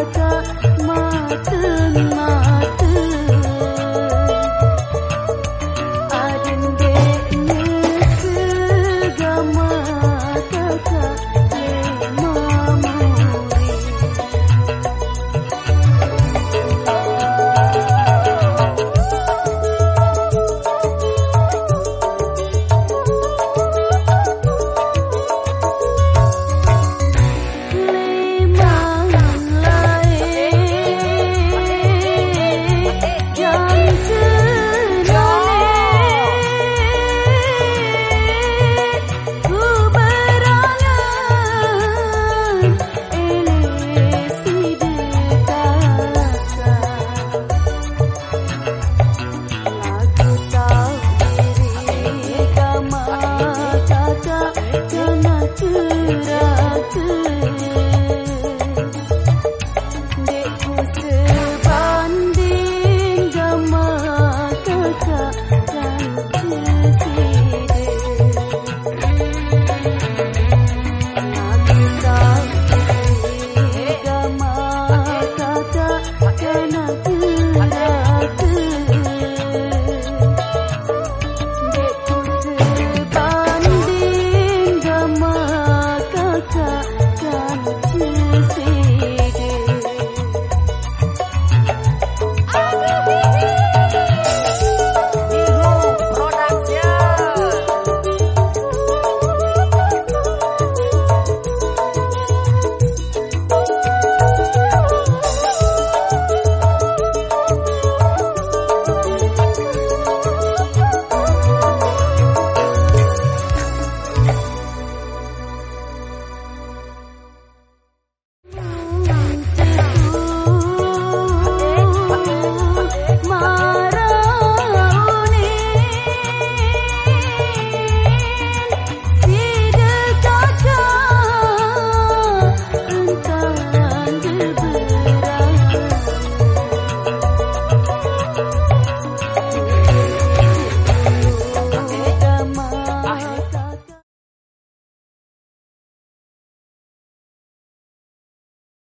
mata mata